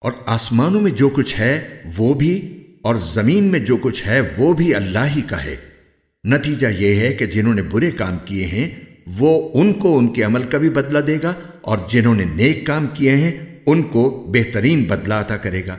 اور آسمانوں میں جو کچھ ہے وہ بھی اور زمین میں جو کچھ ہے وہ بھی اللہ ہی کا ہے۔ نتیجہ یہ ہے کہ جنہوں نے برے کام کیے ہیں، وہ ان کو ان کے عمل کا بھی بدلہ دے گا اور جنہوں نے نیک کام کیے ہیں، ان کو بہترین بدلہ عطا کرے گا۔